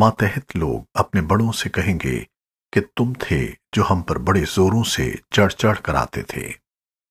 मातहत लोग अपने बड़ों से कहेंगे कि तुम थे जो हम पर बड़े जोरों से चढ़ चढ़ कर आते थे।